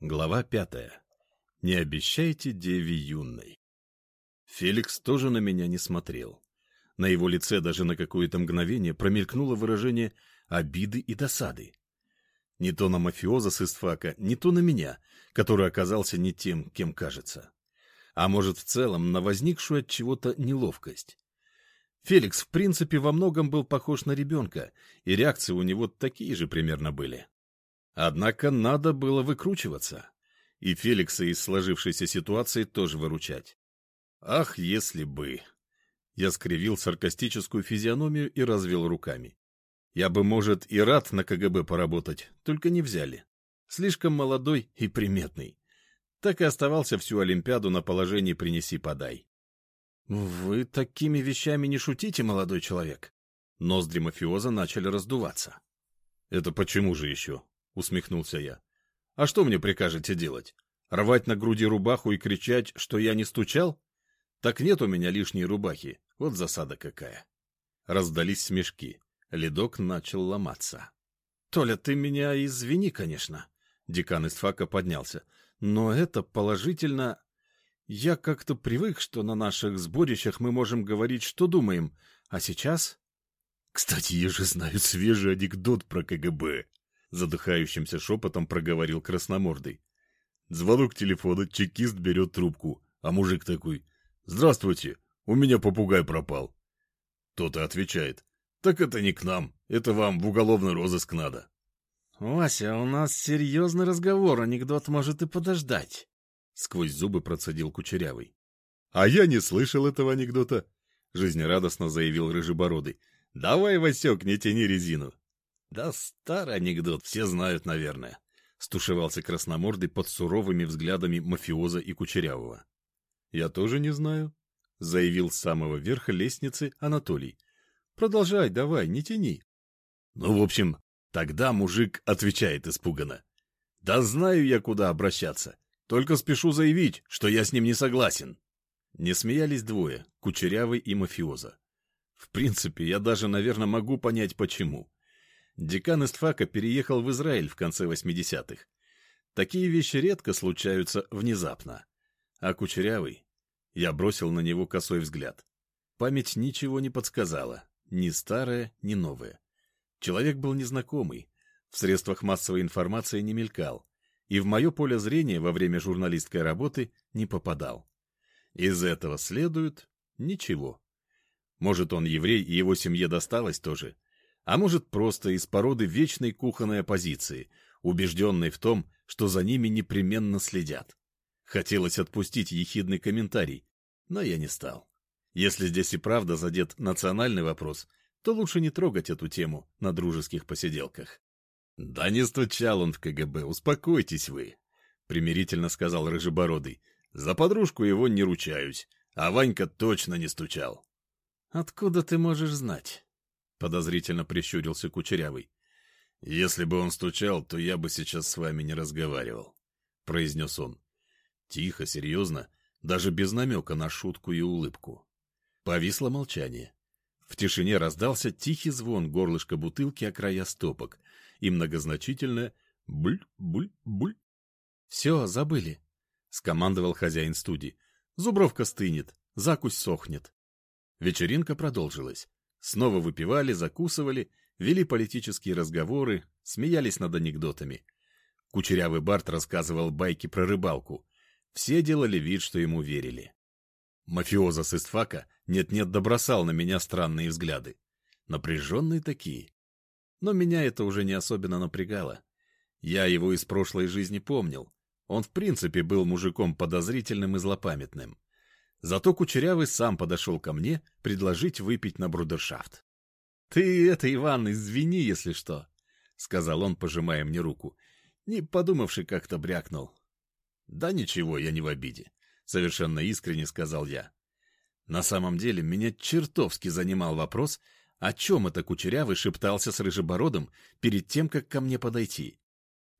Глава пятая. Не обещайте деве юной. Феликс тоже на меня не смотрел. На его лице даже на какое-то мгновение промелькнуло выражение обиды и досады. Не то на мафиоза с Истфака, не то на меня, который оказался не тем, кем кажется. А может, в целом, на возникшую от чего-то неловкость. Феликс, в принципе, во многом был похож на ребенка, и реакции у него такие же примерно были. Однако надо было выкручиваться. И Феликса из сложившейся ситуации тоже выручать. Ах, если бы... Я скривил саркастическую физиономию и развел руками. Я бы, может, и рад на КГБ поработать, только не взяли. Слишком молодой и приметный. Так и оставался всю Олимпиаду на положении «принеси-подай». «Вы такими вещами не шутите, молодой человек?» Ноздри мафиоза начали раздуваться. «Это почему же еще?» Усмехнулся я. А что мне прикажете делать? Рвать на груди рубаху и кричать, что я не стучал? Так нет у меня лишней рубахи. Вот засада какая. Раздались смешки. Ледок начал ломаться. Толя, ты меня извини, конечно. Декан из фака поднялся. Но это положительно... Я как-то привык, что на наших сборищах мы можем говорить, что думаем. А сейчас... Кстати, я же знаю свежий анекдот про КГБ. Задыхающимся шепотом проговорил красномордый. Звонок телефона, чекист берет трубку, а мужик такой. «Здравствуйте, у меня попугай пропал». Тот и отвечает. «Так это не к нам, это вам в уголовный розыск надо». «Вася, у нас серьезный разговор, анекдот может и подождать», — сквозь зубы процедил Кучерявый. «А я не слышал этого анекдота», — жизнерадостно заявил Рыжебородый. «Давай, Васек, не тяни резину. Да старый анекдот, все знают, наверное. Стушевался красномордый под суровыми взглядами мафиоза и кучерявого. Я тоже не знаю, заявил с самого верха лестницы Анатолий. Продолжай, давай, не тяни. Ну, в общем, тогда мужик отвечает испуганно. Да знаю я, куда обращаться. Только спешу заявить, что я с ним не согласен. Не смеялись двое, кучерявый и мафиоза. В принципе, я даже, наверное, могу понять, почему. Декан Истфака переехал в Израиль в конце 80-х. Такие вещи редко случаются внезапно. А Кучерявый... Я бросил на него косой взгляд. Память ничего не подсказала, ни старая, ни новая. Человек был незнакомый, в средствах массовой информации не мелькал, и в мое поле зрения во время журналистской работы не попадал. Из этого следует ничего. Может, он еврей, и его семье досталось тоже, а может просто из породы вечной кухонной оппозиции, убежденной в том, что за ними непременно следят. Хотелось отпустить ехидный комментарий, но я не стал. Если здесь и правда задет национальный вопрос, то лучше не трогать эту тему на дружеских посиделках. — Да не стучал он в КГБ, успокойтесь вы, — примирительно сказал Рыжебородый. — За подружку его не ручаюсь, а Ванька точно не стучал. — Откуда ты можешь знать? — подозрительно прищурился Кучерявый. — Если бы он стучал, то я бы сейчас с вами не разговаривал, — произнес он. Тихо, серьезно, даже без намека на шутку и улыбку. Повисло молчание. В тишине раздался тихий звон горлышка бутылки о края стопок и многозначительное «буль-буль-буль». — Все, забыли, — скомандовал хозяин студии. — Зубровка стынет, закусь сохнет. Вечеринка продолжилась. Снова выпивали, закусывали, вели политические разговоры, смеялись над анекдотами. Кучерявый Барт рассказывал байки про рыбалку. Все делали вид, что ему верили. Мафиоза с Истфака нет-нет добросал на меня странные взгляды. Напряженные такие. Но меня это уже не особенно напрягало. Я его из прошлой жизни помнил. Он в принципе был мужиком подозрительным и злопамятным. Зато Кучерявый сам подошел ко мне предложить выпить на брудершафт. — Ты это, Иван, извини, если что, — сказал он, пожимая мне руку. Не подумавши, как-то брякнул. — Да ничего, я не в обиде, — совершенно искренне сказал я. На самом деле меня чертовски занимал вопрос, о чем это Кучерявый шептался с Рыжебородом перед тем, как ко мне подойти.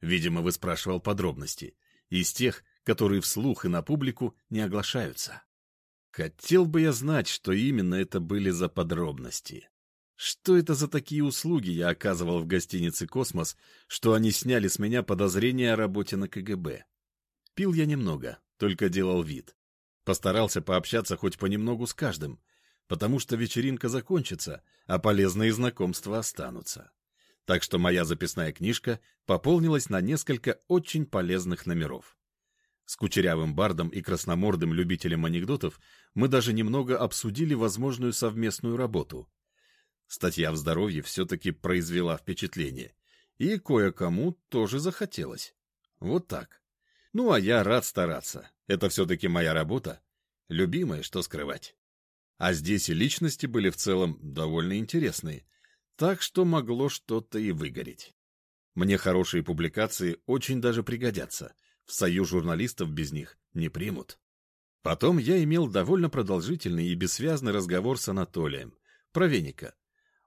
Видимо, выспрашивал подробности, из тех, которые вслух и на публику не оглашаются. Хотел бы я знать, что именно это были за подробности. Что это за такие услуги я оказывал в гостинице «Космос», что они сняли с меня подозрения о работе на КГБ? Пил я немного, только делал вид. Постарался пообщаться хоть понемногу с каждым, потому что вечеринка закончится, а полезные знакомства останутся. Так что моя записная книжка пополнилась на несколько очень полезных номеров. С кучерявым бардом и красномордым любителем анекдотов мы даже немного обсудили возможную совместную работу. Статья в здоровье все-таки произвела впечатление. И кое-кому тоже захотелось. Вот так. Ну, а я рад стараться. Это все-таки моя работа. Любимая, что скрывать. А здесь и личности были в целом довольно интересные. Так что могло что-то и выгореть. Мне хорошие публикации очень даже пригодятся. В союз журналистов без них не примут. Потом я имел довольно продолжительный и бессвязный разговор с Анатолием про веника.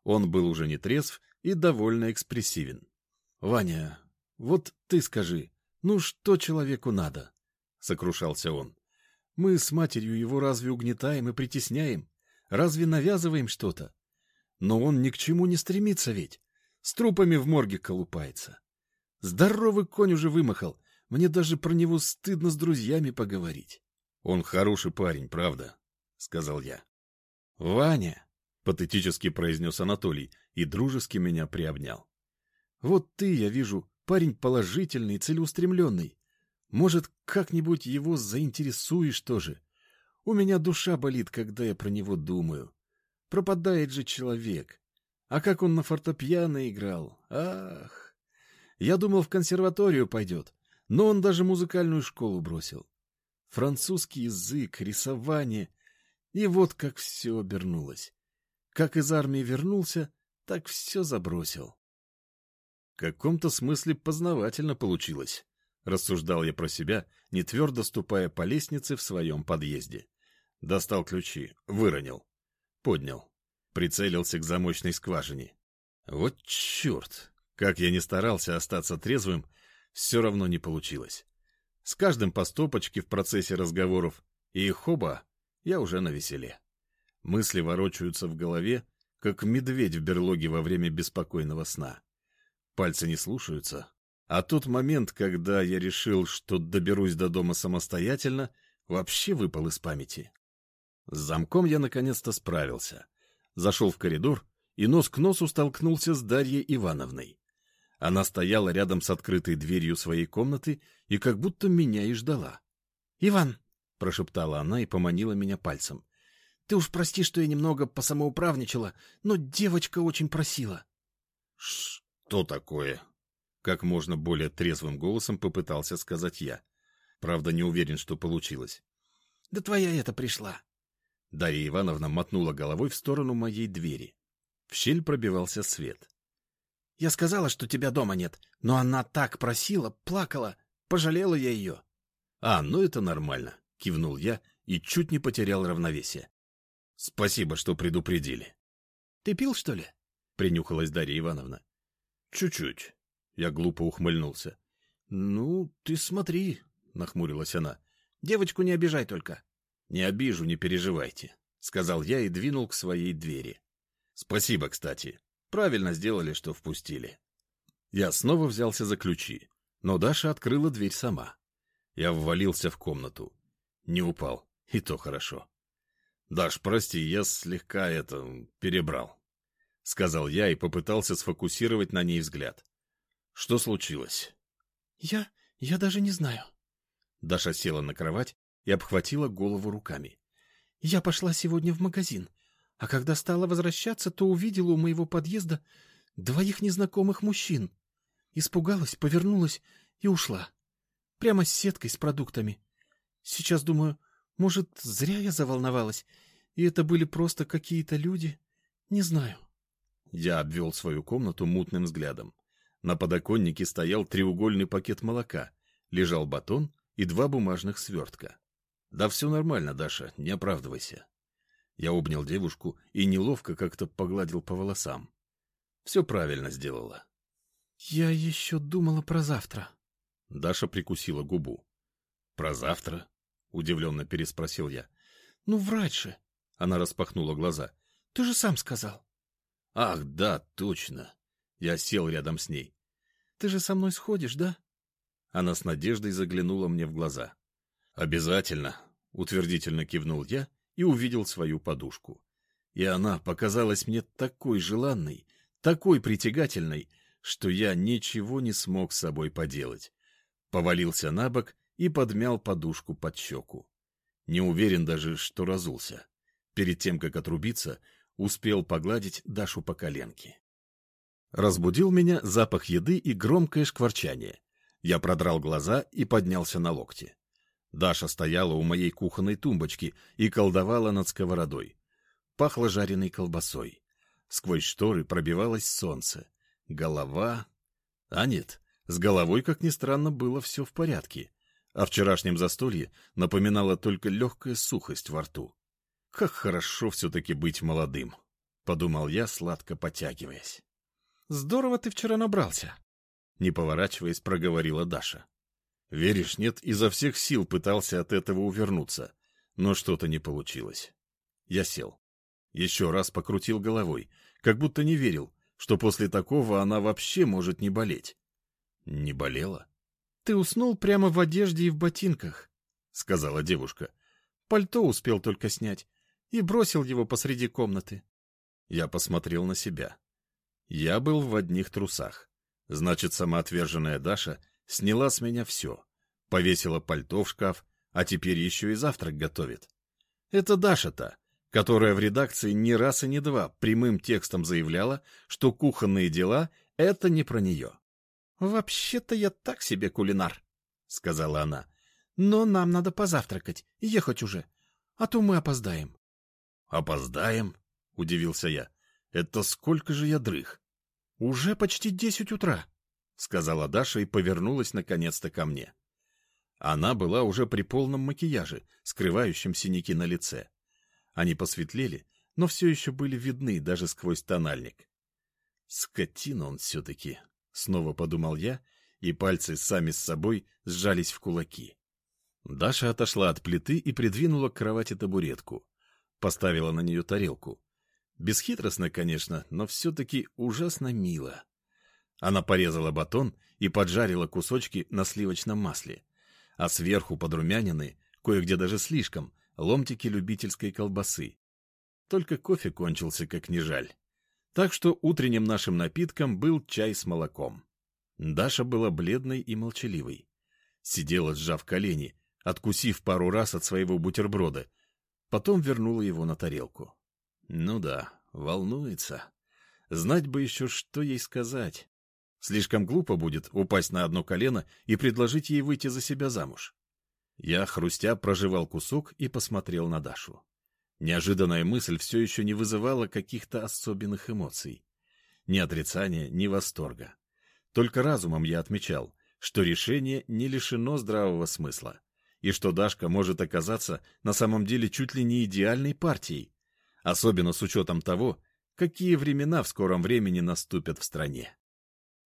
Он был уже не трезв и довольно экспрессивен. — Ваня, вот ты скажи, ну что человеку надо? — сокрушался он. — Мы с матерью его разве угнетаем и притесняем? Разве навязываем что-то? Но он ни к чему не стремится ведь. С трупами в морге колупается. Здоровый конь уже вымахал. Мне даже про него стыдно с друзьями поговорить. — Он хороший парень, правда? — сказал я. — Ваня, — патетически произнес Анатолий и дружески меня приобнял. — Вот ты, я вижу, парень положительный, целеустремленный. Может, как-нибудь его заинтересуешь тоже. У меня душа болит, когда я про него думаю. Пропадает же человек. А как он на фортепиано играл? Ах! Я думал, в консерваторию пойдет, но он даже музыкальную школу бросил. Французский язык, рисование. И вот как все обернулось. Как из армии вернулся, так все забросил. В каком-то смысле познавательно получилось, рассуждал я про себя, не твердо ступая по лестнице в своем подъезде. Достал ключи, выронил, поднял, прицелился к замочной скважине. Вот черт! Как я не старался остаться трезвым, все равно не получилось. С каждым по стопочке в процессе разговоров, и хоба, я уже на веселе. Мысли ворочаются в голове, как медведь в берлоге во время беспокойного сна. Пальцы не слушаются. А тот момент, когда я решил, что доберусь до дома самостоятельно, вообще выпал из памяти. С замком я наконец-то справился. Зашел в коридор и нос к носу столкнулся с Дарьей Ивановной. Она стояла рядом с открытой дверью своей комнаты и как будто меня и ждала. — Иван! — прошептала она и поманила меня пальцем. Ты уж прости, что я немного посамоуправничала, но девочка очень просила. — Что такое? — как можно более трезвым голосом попытался сказать я. Правда, не уверен, что получилось. — Да твоя это пришла. Дарья Ивановна мотнула головой в сторону моей двери. В щель пробивался свет. — Я сказала, что тебя дома нет, но она так просила, плакала, пожалела я ее. — А, ну это нормально, — кивнул я и чуть не потерял равновесие. Спасибо, что предупредили. — Ты пил, что ли? — принюхалась Дарья Ивановна. — Чуть-чуть. Я глупо ухмыльнулся. — Ну, ты смотри, — нахмурилась она. — Девочку не обижай только. — Не обижу, не переживайте, — сказал я и двинул к своей двери. — Спасибо, кстати. Правильно сделали, что впустили. Я снова взялся за ключи, но Даша открыла дверь сама. Я ввалился в комнату. Не упал, и то хорошо. «Даш, прости, я слегка это... перебрал», — сказал я и попытался сфокусировать на ней взгляд. «Что случилось?» «Я... я даже не знаю». Даша села на кровать и обхватила голову руками. «Я пошла сегодня в магазин, а когда стала возвращаться, то увидела у моего подъезда двоих незнакомых мужчин. Испугалась, повернулась и ушла. Прямо с сеткой с продуктами. Сейчас думаю, может, зря я заволновалась, и это были просто какие-то люди? Не знаю. Я обвел свою комнату мутным взглядом. На подоконнике стоял треугольный пакет молока, лежал батон и два бумажных свертка. Да все нормально, Даша, не оправдывайся. Я обнял девушку и неловко как-то погладил по волосам. Все правильно сделала. Я еще думала про завтра. Даша прикусила губу. Про завтра? Удивленно переспросил я. Ну, врать же. Она распахнула глаза. Ты же сам сказал. Ах, да, точно. Я сел рядом с ней. Ты же со мной сходишь, да? Она с надеждой заглянула мне в глаза. Обязательно, утвердительно кивнул я и увидел свою подушку. И она показалась мне такой желанной, такой притягательной, что я ничего не смог с собой поделать. Повалился на бок и подмял подушку под щеку. Не уверен даже, что разулся. Перед тем, как отрубиться, успел погладить Дашу по коленке. Разбудил меня запах еды и громкое шкварчание. Я продрал глаза и поднялся на локти. Даша стояла у моей кухонной тумбочки и колдовала над сковородой. Пахло жареной колбасой. Сквозь шторы пробивалось солнце. Голова... А нет, с головой, как ни странно, было все в порядке. О вчерашнем застолье напоминала только легкая сухость во рту. Как хорошо все-таки быть молодым, — подумал я, сладко потягиваясь. — Здорово ты вчера набрался, — не поворачиваясь, проговорила Даша. Веришь, нет, изо всех сил пытался от этого увернуться, но что-то не получилось. Я сел. Еще раз покрутил головой, как будто не верил, что после такого она вообще может не болеть. Не болела? — Ты уснул прямо в одежде и в ботинках, — сказала девушка. — Пальто успел только снять и бросил его посреди комнаты. Я посмотрел на себя. Я был в одних трусах. Значит, самоотверженная Даша сняла с меня все. Повесила пальто в шкаф, а теперь еще и завтрак готовит. Это Даша-то, которая в редакции не раз и не два прямым текстом заявляла, что кухонные дела — это не про нее. «Вообще-то я так себе кулинар», — сказала она. «Но нам надо позавтракать, ехать уже, а то мы опоздаем». «Опоздаем?» — удивился я. «Это сколько же я дрых?» «Уже почти десять утра», — сказала Даша и повернулась наконец-то ко мне. Она была уже при полном макияже, скрывающем синяки на лице. Они посветлели, но все еще были видны даже сквозь тональник. «Скотина он все-таки», — снова подумал я, и пальцы сами с собой сжались в кулаки. Даша отошла от плиты и придвинула к кровати табуретку поставила на нее тарелку. Бесхитростно, конечно, но все-таки ужасно мило. Она порезала батон и поджарила кусочки на сливочном масле, а сверху подрумянины, кое-где даже слишком, ломтики любительской колбасы. Только кофе кончился, как не жаль. Так что утренним нашим напитком был чай с молоком. Даша была бледной и молчаливой. Сидела, сжав колени, откусив пару раз от своего бутерброда, Потом вернула его на тарелку. Ну да, волнуется. Знать бы еще, что ей сказать. Слишком глупо будет упасть на одно колено и предложить ей выйти за себя замуж. Я, хрустя, прожевал кусок и посмотрел на Дашу. Неожиданная мысль все еще не вызывала каких-то особенных эмоций. Ни отрицания, ни восторга. Только разумом я отмечал, что решение не лишено здравого смысла и что Дашка может оказаться на самом деле чуть ли не идеальной партией, особенно с учетом того, какие времена в скором времени наступят в стране.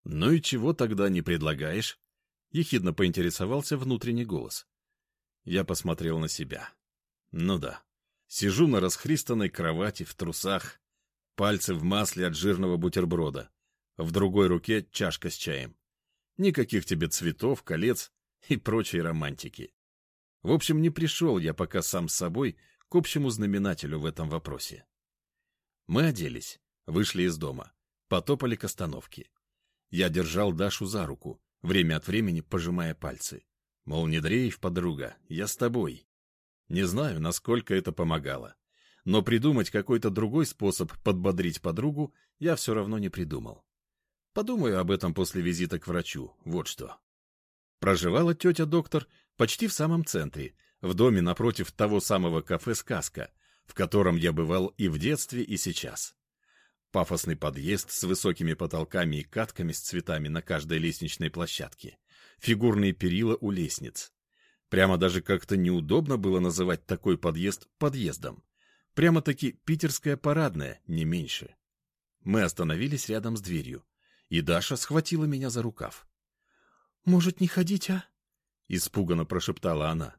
«Ну и чего тогда не предлагаешь?» — ехидно поинтересовался внутренний голос. Я посмотрел на себя. Ну да, сижу на расхристанной кровати в трусах, пальцы в масле от жирного бутерброда, в другой руке чашка с чаем. Никаких тебе цветов, колец и прочей романтики. В общем, не пришел я пока сам с собой к общему знаменателю в этом вопросе. Мы оделись, вышли из дома, потопали к остановке. Я держал Дашу за руку, время от времени пожимая пальцы. Мол, не дрейф, подруга, я с тобой. Не знаю, насколько это помогало. Но придумать какой-то другой способ подбодрить подругу я все равно не придумал. Подумаю об этом после визита к врачу, вот что. Проживала тетя-доктор почти в самом центре, в доме напротив того самого кафе «Сказка», в котором я бывал и в детстве, и сейчас. Пафосный подъезд с высокими потолками и катками с цветами на каждой лестничной площадке. Фигурные перила у лестниц. Прямо даже как-то неудобно было называть такой подъезд подъездом. Прямо-таки питерская парадная, не меньше. Мы остановились рядом с дверью, и Даша схватила меня за рукав. «Может, не ходить, а?» — испуганно прошептала она.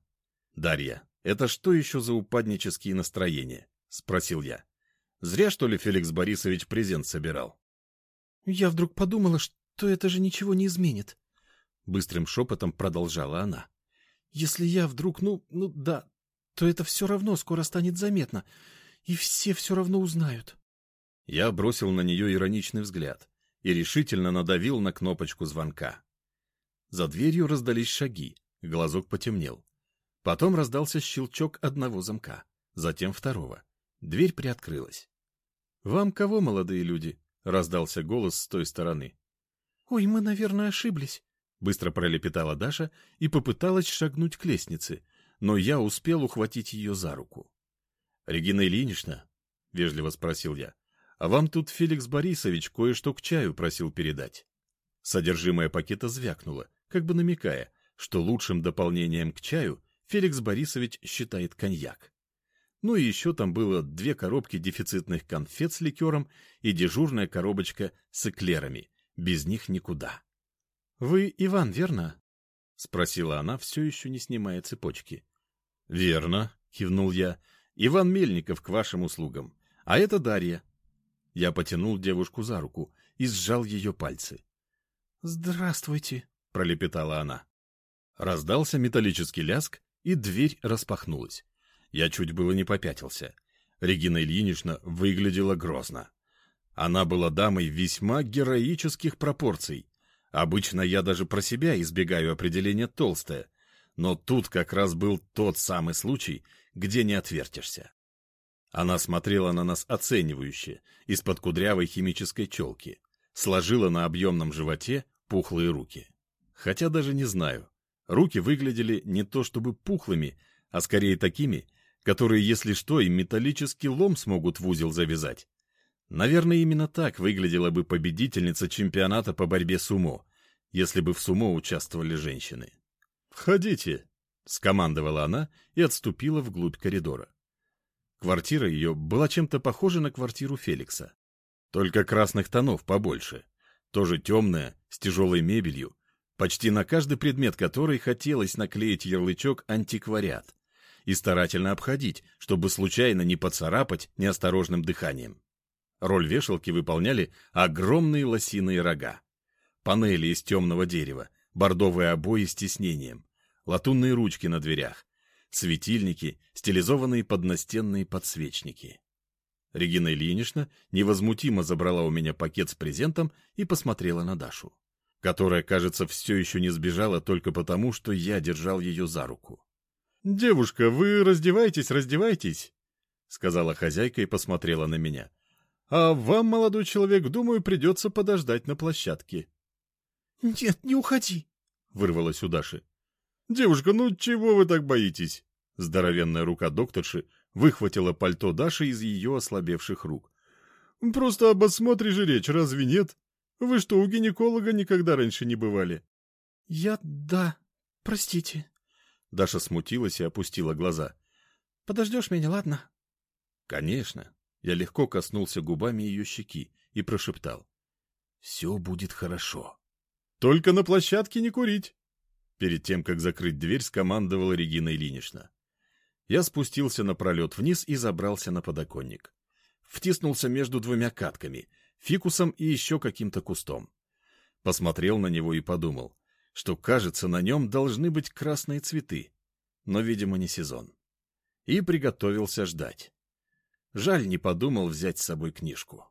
«Дарья, это что еще за упаднические настроения?» — спросил я. Зря, что ли, Феликс Борисович презент собирал? Я вдруг подумала, что это же ничего не изменит. Быстрым шепотом продолжала она. Если я вдруг, ну, ну да, то это все равно скоро станет заметно, и все все равно узнают. Я бросил на нее ироничный взгляд и решительно надавил на кнопочку звонка. За дверью раздались шаги, глазок потемнел. Потом раздался щелчок одного замка, затем второго. Дверь приоткрылась. «Вам кого, молодые люди?» — раздался голос с той стороны. «Ой, мы, наверное, ошиблись», — быстро пролепетала Даша и попыталась шагнуть к лестнице, но я успел ухватить ее за руку. «Регина Ильинична?» — вежливо спросил я. А вам тут Феликс Борисович кое-что к чаю просил передать. Содержимое пакета звякнуло, как бы намекая, что лучшим дополнением к чаю Феликс Борисович считает коньяк. Ну и еще там было две коробки дефицитных конфет с ликером и дежурная коробочка с эклерами. Без них никуда. — Вы Иван, верно? — спросила она, все еще не снимая цепочки. — Верно, — кивнул я. — Иван Мельников к вашим услугам. А это Дарья, я потянул девушку за руку и сжал ее пальцы. «Здравствуйте», — пролепетала она. Раздался металлический ляск, и дверь распахнулась. Я чуть было не попятился. Регина Ильинична выглядела грозно. Она была дамой весьма героических пропорций. Обычно я даже про себя избегаю определения «толстая», но тут как раз был тот самый случай, где не отвертишься. Она смотрела на нас оценивающе, из-под кудрявой химической челки, сложила на объемном животе пухлые руки. Хотя даже не знаю. Руки выглядели не то чтобы пухлыми, а скорее такими, которые, если что, и металлический лом смогут в узел завязать. Наверное, именно так выглядела бы победительница чемпионата по борьбе сумо, если бы в сумо участвовали женщины. «Входите», — скомандовала она и отступила вглубь коридора. Квартира ее была чем-то похожа на квартиру Феликса. Только красных тонов побольше. Тоже темная, с тяжелой мебелью, почти на каждый предмет которой хотелось наклеить ярлычок «антиквариат» и старательно обходить, чтобы случайно не поцарапать неосторожным дыханием. Роль вешалки выполняли огромные лосиные рога. Панели из темного дерева, бордовые обои с тиснением, латунные ручки на дверях, светильники, стилизованные под настенные подсвечники. Регина Ильинична невозмутимо забрала у меня пакет с презентом и посмотрела на Дашу, которая, кажется, все еще не сбежала только потому, что я держал ее за руку. «Девушка, вы раздевайтесь, раздевайтесь», — сказала хозяйка и посмотрела на меня. «А вам, молодой человек, думаю, придется подождать на площадке». «Нет, не уходи», — вырвалась у Даши. «Девушка, ну чего вы так боитесь?» Здоровенная рука докторши выхватила пальто Даши из ее ослабевших рук. «Просто об осмотре же речь, разве нет? Вы что, у гинеколога никогда раньше не бывали?» «Я... да. Простите». Даша смутилась и опустила глаза. «Подождешь меня, ладно?» «Конечно». Я легко коснулся губами ее щеки и прошептал. «Все будет хорошо». «Только на площадке не курить!» Перед тем, как закрыть дверь, скомандовала Регина Ильинична. Я спустился напролет вниз и забрался на подоконник. Втиснулся между двумя катками, фикусом и еще каким-то кустом. Посмотрел на него и подумал, что, кажется, на нем должны быть красные цветы, но, видимо, не сезон. И приготовился ждать. Жаль, не подумал взять с собой книжку.